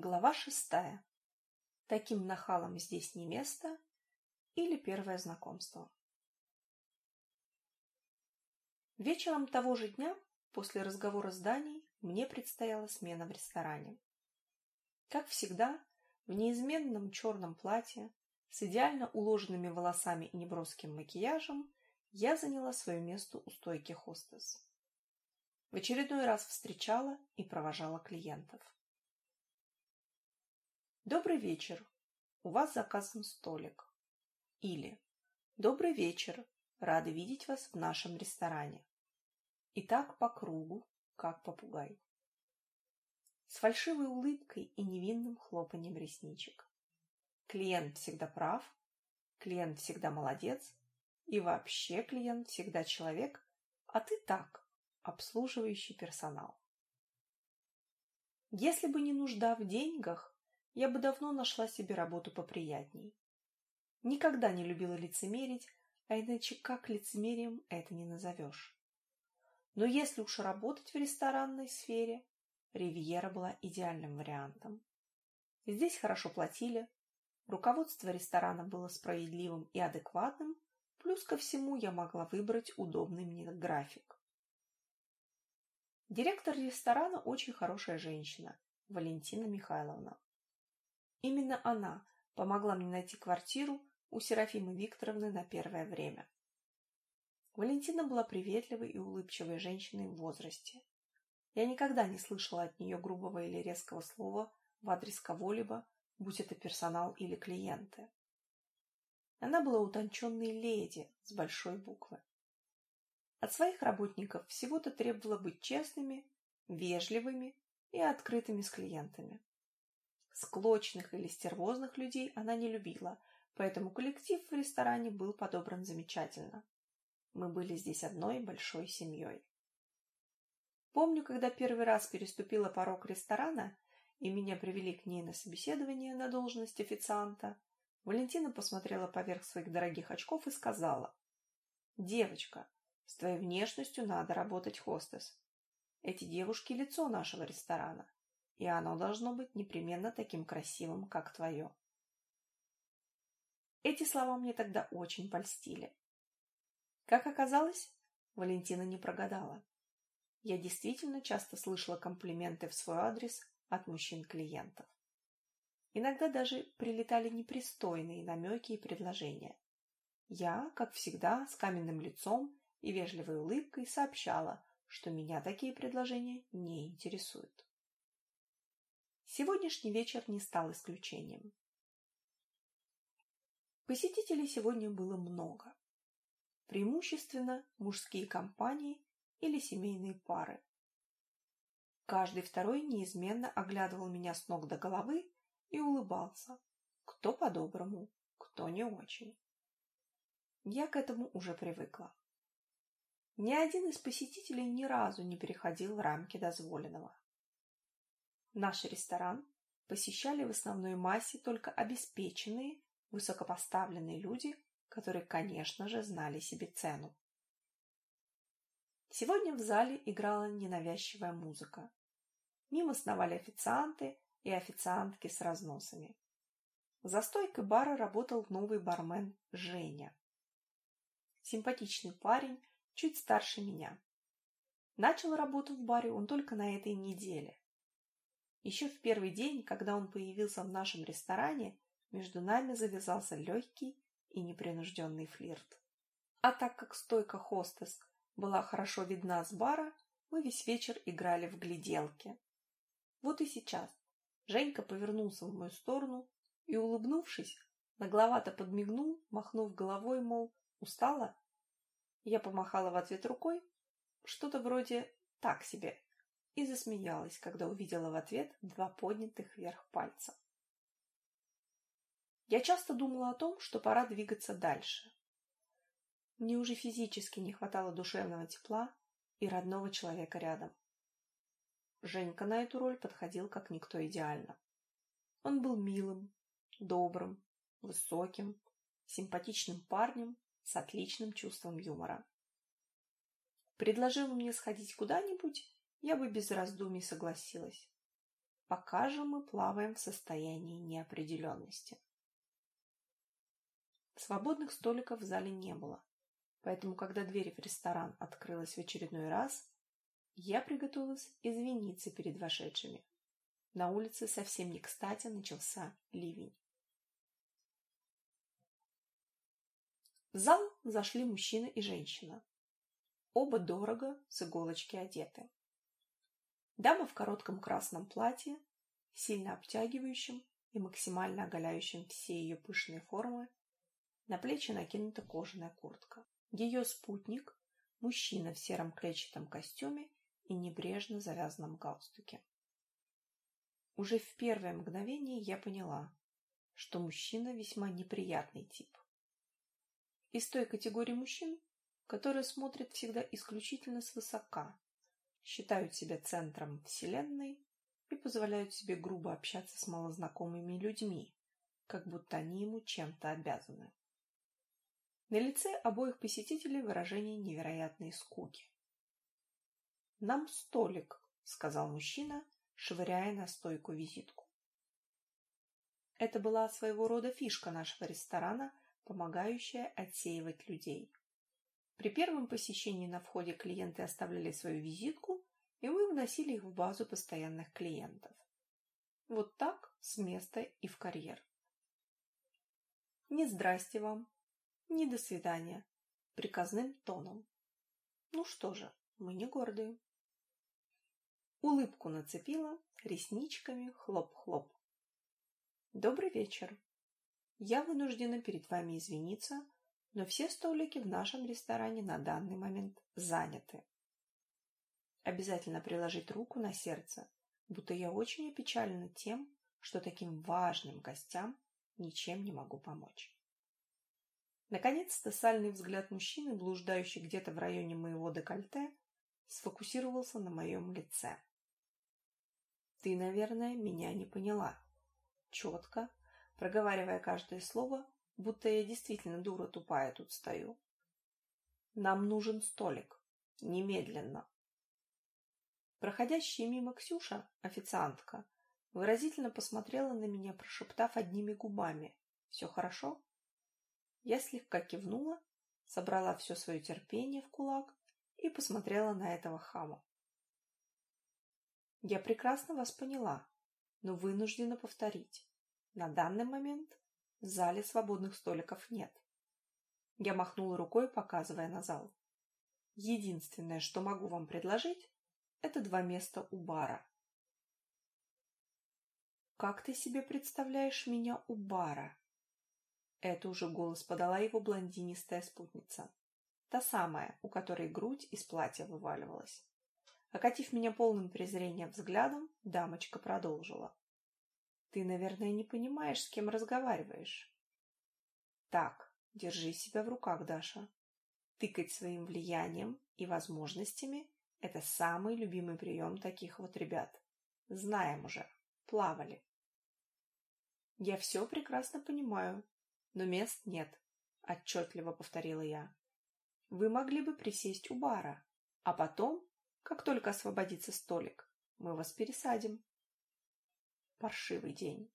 Глава шестая. Таким нахалам здесь не место или первое знакомство. Вечером того же дня, после разговора с Даней, мне предстояла смена в ресторане. Как всегда, в неизменном черном платье, с идеально уложенными волосами и неброским макияжем, я заняла свое место у стойки хостес. В очередной раз встречала и провожала клиентов. Добрый вечер. У вас заказан столик. Или Добрый вечер. Рады видеть вас в нашем ресторане. И так по кругу, как попугай. С фальшивой улыбкой и невинным хлопанием ресничек. Клиент всегда прав, клиент всегда молодец, и вообще клиент всегда человек, а ты так, обслуживающий персонал. Если бы не нужда в деньгах, я бы давно нашла себе работу поприятней. Никогда не любила лицемерить, а иначе как лицемерием это не назовешь. Но если уж работать в ресторанной сфере, Ривьера была идеальным вариантом. Здесь хорошо платили, руководство ресторана было справедливым и адекватным, плюс ко всему я могла выбрать удобный мне график. Директор ресторана очень хорошая женщина, Валентина Михайловна. Именно она помогла мне найти квартиру у Серафимы Викторовны на первое время. Валентина была приветливой и улыбчивой женщиной в возрасте. Я никогда не слышала от нее грубого или резкого слова в адрес кого-либо, будь это персонал или клиенты. Она была утонченной леди с большой буквы. От своих работников всего-то требовала быть честными, вежливыми и открытыми с клиентами. Склочных или стервозных людей она не любила, поэтому коллектив в ресторане был подобран замечательно. Мы были здесь одной большой семьей. Помню, когда первый раз переступила порог ресторана, и меня привели к ней на собеседование на должность официанта, Валентина посмотрела поверх своих дорогих очков и сказала, «Девочка, с твоей внешностью надо работать хостес. Эти девушки – лицо нашего ресторана и оно должно быть непременно таким красивым, как твое. Эти слова мне тогда очень польстили. Как оказалось, Валентина не прогадала. Я действительно часто слышала комплименты в свой адрес от мужчин-клиентов. Иногда даже прилетали непристойные намеки и предложения. Я, как всегда, с каменным лицом и вежливой улыбкой сообщала, что меня такие предложения не интересуют. Сегодняшний вечер не стал исключением. Посетителей сегодня было много. Преимущественно мужские компании или семейные пары. Каждый второй неизменно оглядывал меня с ног до головы и улыбался. Кто по-доброму, кто не очень. Я к этому уже привыкла. Ни один из посетителей ни разу не переходил рамки дозволенного. Наш ресторан посещали в основной массе только обеспеченные, высокопоставленные люди, которые, конечно же, знали себе цену. Сегодня в зале играла ненавязчивая музыка. Мимо сновали официанты и официантки с разносами. За стойкой бара работал новый бармен Женя. Симпатичный парень, чуть старше меня. Начал работу в баре он только на этой неделе. Еще в первый день, когда он появился в нашем ресторане, между нами завязался легкий и непринужденный флирт. А так как стойка хостес была хорошо видна с бара, мы весь вечер играли в гляделки. Вот и сейчас Женька повернулся в мою сторону и, улыбнувшись, нагловато подмигнул, махнув головой, мол, устала? Я помахала в ответ рукой, что-то вроде «так себе», и засмеялась, когда увидела в ответ два поднятых вверх пальца. Я часто думала о том, что пора двигаться дальше. Мне уже физически не хватало душевного тепла и родного человека рядом. Женька на эту роль подходил как никто идеально. Он был милым, добрым, высоким, симпатичным парнем с отличным чувством юмора. Предложил мне сходить куда-нибудь, я бы без раздумий согласилась. Пока же мы плаваем в состоянии неопределенности. Свободных столиков в зале не было, поэтому, когда дверь в ресторан открылась в очередной раз, я приготовилась извиниться перед вошедшими. На улице совсем не кстати начался ливень. В зал зашли мужчина и женщина. Оба дорого с иголочки одеты. Дама в коротком красном платье, сильно обтягивающем и максимально оголяющем все ее пышные формы, на плечи накинута кожаная куртка. Ее спутник – мужчина в сером клетчатом костюме и небрежно завязанном галстуке. Уже в первое мгновение я поняла, что мужчина весьма неприятный тип. Из той категории мужчин, которые смотрят всегда исключительно свысока, считают себя центром вселенной и позволяют себе грубо общаться с малознакомыми людьми, как будто они ему чем-то обязаны. На лице обоих посетителей выражение невероятной скуки. «Нам столик», — сказал мужчина, швыряя на стойку визитку. Это была своего рода фишка нашего ресторана, помогающая отсеивать людей. При первом посещении на входе клиенты оставляли свою визитку, и мы вносили их в базу постоянных клиентов. Вот так, с места и в карьер. Не здрасте вам, не до свидания. Приказным тоном. Ну что же, мы не гордые. Улыбку нацепила, ресничками хлоп-хлоп. Добрый вечер. Я вынуждена перед вами извиниться, но все столики в нашем ресторане на данный момент заняты. Обязательно приложить руку на сердце, будто я очень опечалена тем, что таким важным гостям ничем не могу помочь. Наконец-то сальный взгляд мужчины, блуждающий где-то в районе моего декольте, сфокусировался на моем лице. «Ты, наверное, меня не поняла». Четко, проговаривая каждое слово, будто я действительно дура тупая тут стою. «Нам нужен столик. Немедленно». Проходящая мимо Ксюша, официантка, выразительно посмотрела на меня, прошептав одними губами. «Все хорошо?» Я слегка кивнула, собрала все свое терпение в кулак и посмотрела на этого хама. Я прекрасно вас поняла, но вынуждена повторить. На данный момент в зале свободных столиков нет. Я махнула рукой, показывая на зал. Единственное, что могу вам предложить, это два места у бара. «Как ты себе представляешь меня у бара?» Это уже голос подала его блондинистая спутница. Та самая, у которой грудь из платья вываливалась. Окатив меня полным презрением взглядом, дамочка продолжила. «Ты, наверное, не понимаешь, с кем разговариваешь». «Так, держи себя в руках, Даша. Тыкать своим влиянием и возможностями – это самый любимый прием таких вот ребят. Знаем уже, плавали». «Я все прекрасно понимаю», но мест нет, отчетливо повторила я. Вы могли бы присесть у бара, а потом, как только освободится столик, мы вас пересадим. Паршивый день.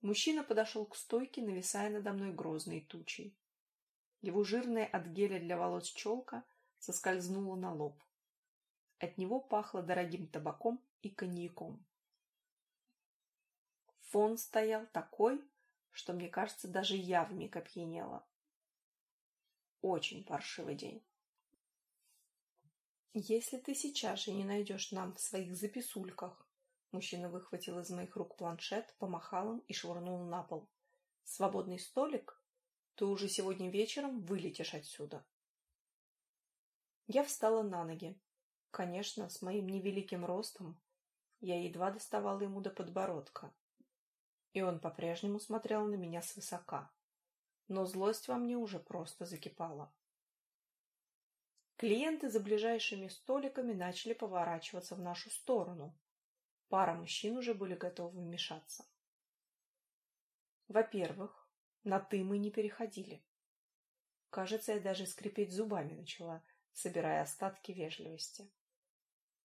Мужчина подошел к стойке, нависая надо мной грозной тучей. Его жирная от геля для волос челка соскользнула на лоб. От него пахло дорогим табаком и коньяком. Фон стоял такой, что, мне кажется, даже я вмиг опьянела. Очень паршивый день. «Если ты сейчас же не найдешь нам в своих записульках...» Мужчина выхватил из моих рук планшет, помахал им и швырнул на пол. «Свободный столик? Ты уже сегодня вечером вылетишь отсюда». Я встала на ноги. Конечно, с моим невеликим ростом я едва доставала ему до подбородка и он по-прежнему смотрел на меня свысока. Но злость во мне уже просто закипала. Клиенты за ближайшими столиками начали поворачиваться в нашу сторону. Пара мужчин уже были готовы вмешаться. Во-первых, на «ты» мы не переходили. Кажется, я даже скрипеть зубами начала, собирая остатки вежливости.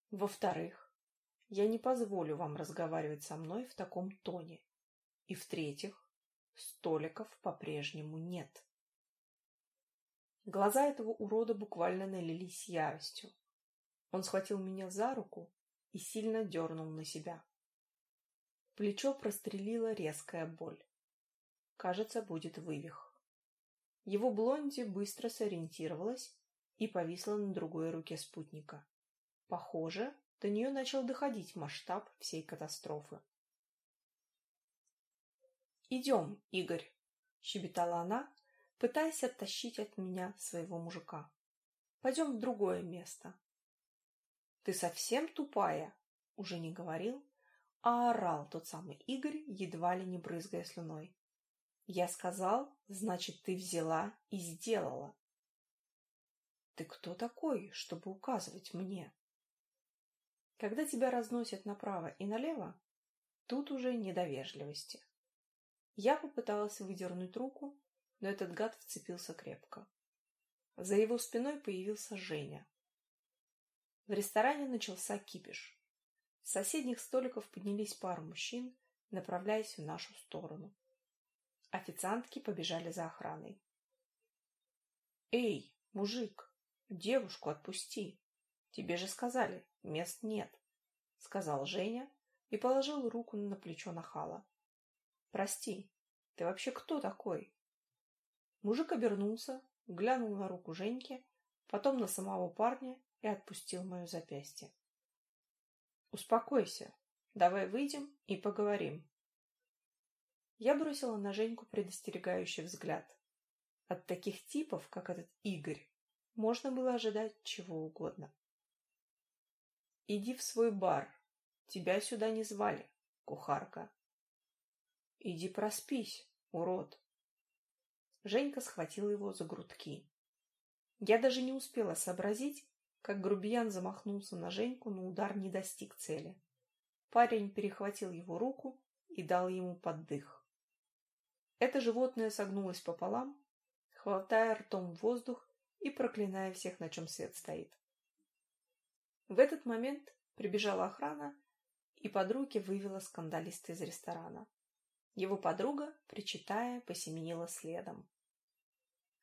Во-вторых, я не позволю вам разговаривать со мной в таком тоне. И в-третьих, столиков по-прежнему нет. Глаза этого урода буквально налились яростью. Он схватил меня за руку и сильно дернул на себя. Плечо прострелила резкая боль. Кажется, будет вывих. Его блонди быстро сориентировалась и повисла на другой руке спутника. Похоже, до нее начал доходить масштаб всей катастрофы. «Идем, Игорь!» — щебетала она, пытаясь оттащить от меня своего мужика. «Пойдем в другое место». «Ты совсем тупая?» — уже не говорил, а орал тот самый Игорь, едва ли не брызгая слюной. «Я сказал, значит, ты взяла и сделала». «Ты кто такой, чтобы указывать мне?» Когда тебя разносят направо и налево, тут уже не до вежливости. Я попыталась выдернуть руку, но этот гад вцепился крепко. За его спиной появился Женя. В ресторане начался кипиш. С соседних столиков поднялись пару мужчин, направляясь в нашу сторону. Официантки побежали за охраной. «Эй, мужик, девушку отпусти! Тебе же сказали, мест нет!» — сказал Женя и положил руку на плечо нахала. Прости, ты вообще кто такой? Мужик обернулся, глянул на руку Женьки, потом на самого парня и отпустил мое запястье. Успокойся, давай выйдем и поговорим. Я бросила на Женьку предостерегающий взгляд. От таких типов, как этот Игорь, можно было ожидать чего угодно. Иди в свой бар. Тебя сюда не звали, кухарка. Иди проспись, урод. Женька схватил его за грудки. Я даже не успела сообразить, как грубиян замахнулся на Женьку, но удар не достиг цели. Парень перехватил его руку и дал ему поддых. Это животное согнулось пополам, хватая ртом воздух и проклиная всех, на чем свет стоит. В этот момент прибежала охрана и под руки вывела скандалиста из ресторана. Его подруга, причитая, посеменила следом.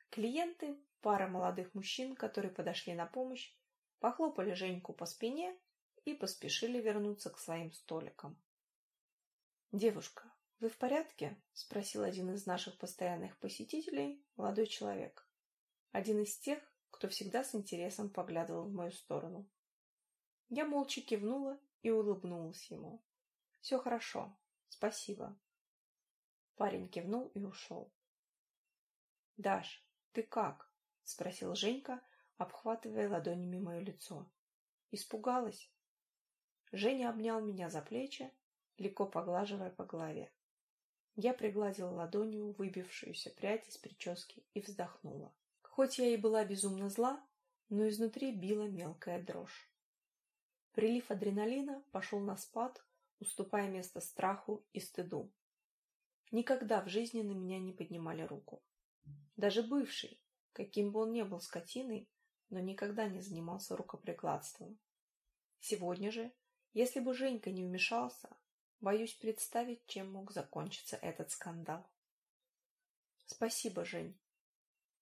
Клиенты, пара молодых мужчин, которые подошли на помощь, похлопали Женьку по спине и поспешили вернуться к своим столикам. «Девушка, вы в порядке?» — спросил один из наших постоянных посетителей, молодой человек. Один из тех, кто всегда с интересом поглядывал в мою сторону. Я молча кивнула и улыбнулась ему. «Все хорошо. Спасибо. Парень кивнул и ушел. «Даш, ты как?» — спросил Женька, обхватывая ладонями мое лицо. «Испугалась?» Женя обнял меня за плечи, легко поглаживая по голове. Я пригладила ладонью выбившуюся прядь из прически и вздохнула. Хоть я и была безумно зла, но изнутри била мелкая дрожь. Прилив адреналина пошел на спад, уступая место страху и стыду. Никогда в жизни на меня не поднимали руку. Даже бывший, каким бы он ни был скотиной, но никогда не занимался рукоприкладством. Сегодня же, если бы Женька не вмешался, боюсь представить, чем мог закончиться этот скандал. Спасибо, Жень.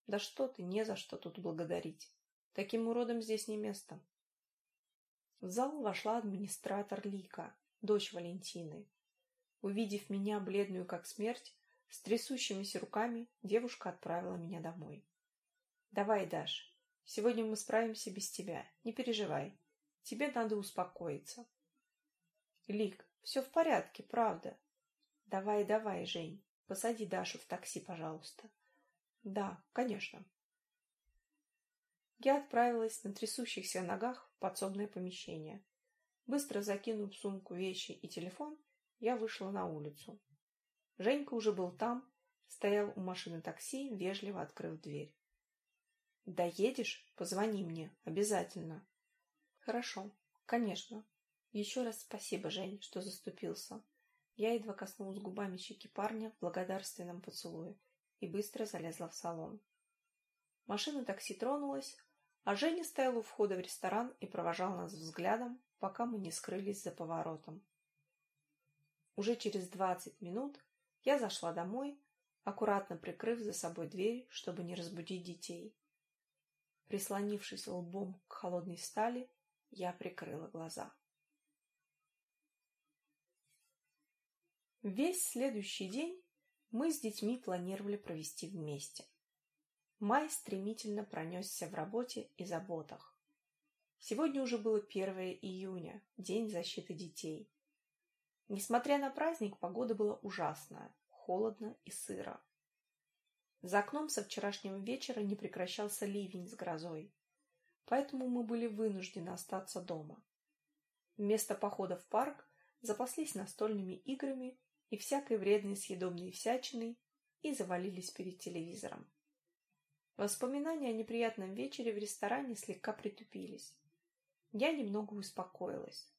Да что ты, не за что тут благодарить. Таким уродом здесь не место. В зал вошла администратор Лика, дочь Валентины, Увидев меня, бледную как смерть, с трясущимися руками, девушка отправила меня домой. «Давай, Даш, сегодня мы справимся без тебя, не переживай. Тебе надо успокоиться». «Лик, все в порядке, правда?» «Давай, давай, Жень, посади Дашу в такси, пожалуйста». «Да, конечно». Я отправилась на трясущихся ногах в подсобное помещение. Быстро закинув в сумку вещи и телефон, я вышла на улицу. Женька уже был там, стоял у машины такси, вежливо открыв дверь. «Доедешь? Позвони мне, обязательно». «Хорошо, конечно. Еще раз спасибо, Жень, что заступился». Я едва коснулась губами щеки парня в благодарственном поцелуе и быстро залезла в салон. Машина такси тронулась, а Женя стоял у входа в ресторан и провожал нас взглядом, пока мы не скрылись за поворотом. Уже через двадцать минут я зашла домой, аккуратно прикрыв за собой дверь, чтобы не разбудить детей. Прислонившись лбом к холодной стали, я прикрыла глаза. Весь следующий день мы с детьми планировали провести вместе. Май стремительно пронесся в работе и заботах. Сегодня уже было 1 июня, День защиты детей. Несмотря на праздник, погода была ужасная, холодно и сыро. За окном со вчерашнего вечера не прекращался ливень с грозой, поэтому мы были вынуждены остаться дома. Вместо похода в парк запаслись настольными играми и всякой вредной съедобной всячиной и завалились перед телевизором. Воспоминания о неприятном вечере в ресторане слегка притупились. Я немного успокоилась.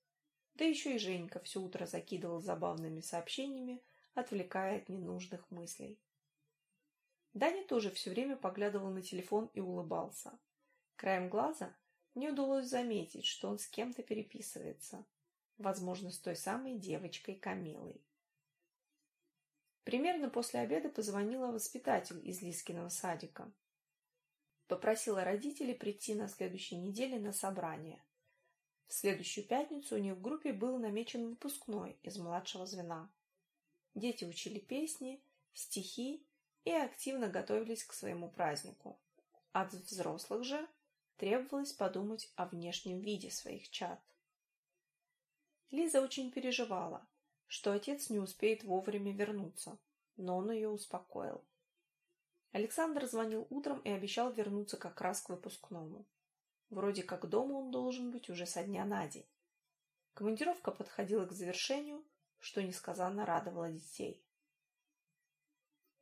Да еще и Женька все утро закидывал забавными сообщениями, отвлекая от ненужных мыслей. Даня тоже все время поглядывал на телефон и улыбался. Краем глаза мне удалось заметить, что он с кем-то переписывается. Возможно, с той самой девочкой Камилой. Примерно после обеда позвонила воспитатель из Лискиного садика. Попросила родителей прийти на следующей неделе на собрание. В следующую пятницу у них в группе был намечен выпускной из младшего звена. Дети учили песни, стихи и активно готовились к своему празднику. От взрослых же требовалось подумать о внешнем виде своих чад. Лиза очень переживала, что отец не успеет вовремя вернуться, но он ее успокоил. Александр звонил утром и обещал вернуться как раз к выпускному. Вроде как дома он должен быть уже со дня на день. Командировка подходила к завершению, что несказанно радовало детей.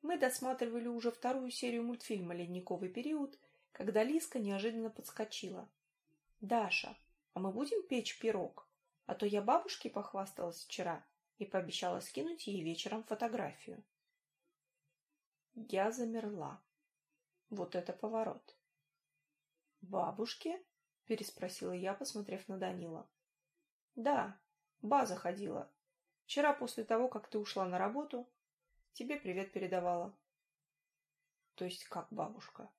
Мы досматривали уже вторую серию мультфильма «Ледниковый период», когда Лиска неожиданно подскочила. «Даша, а мы будем печь пирог? А то я бабушке похвасталась вчера и пообещала скинуть ей вечером фотографию». Я замерла. Вот это поворот. «Бабушке?» — переспросила я, посмотрев на Данила. «Да, база ходила. Вчера после того, как ты ушла на работу, тебе привет передавала». «То есть как бабушка?»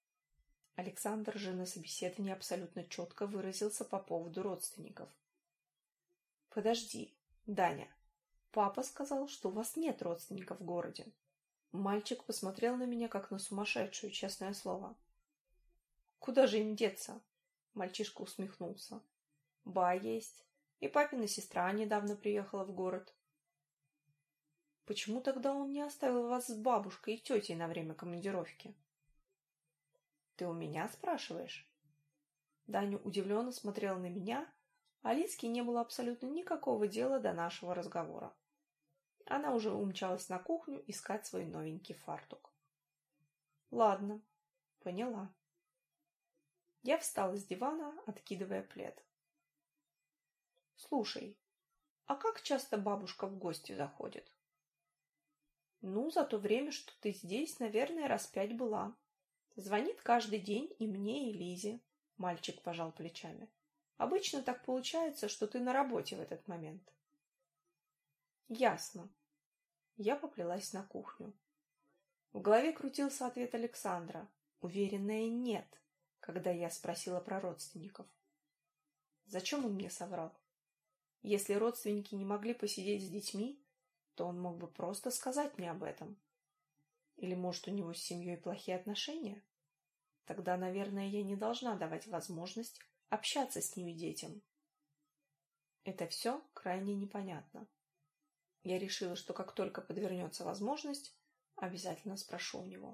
Александр же на собеседовании абсолютно четко выразился по поводу родственников. «Подожди, Даня, папа сказал, что у вас нет родственников в городе». Мальчик посмотрел на меня, как на сумасшедшую, честное слово. Куда же им деться? Мальчишка усмехнулся. Ба есть. И папина сестра недавно приехала в город. Почему тогда он не оставил вас с бабушкой и тетей на время командировки? Ты у меня спрашиваешь? Даня удивленно смотрел на меня, а Лиске не было абсолютно никакого дела до нашего разговора. Она уже умчалась на кухню искать свой новенький фартук. Ладно, поняла. Я встала с дивана, откидывая плед. «Слушай, а как часто бабушка в гости заходит?» «Ну, за то время, что ты здесь, наверное, раз пять была. Звонит каждый день и мне, и Лизе», — мальчик пожал плечами. «Обычно так получается, что ты на работе в этот момент». «Ясно». Я поплелась на кухню. В голове крутился ответ Александра. Уверенная «нет» когда я спросила про родственников. Зачем он мне соврал? Если родственники не могли посидеть с детьми, то он мог бы просто сказать мне об этом. Или, может, у него с семьей плохие отношения? Тогда, наверное, я не должна давать возможность общаться с ними детям. Это все крайне непонятно. Я решила, что как только подвернется возможность, обязательно спрошу у него.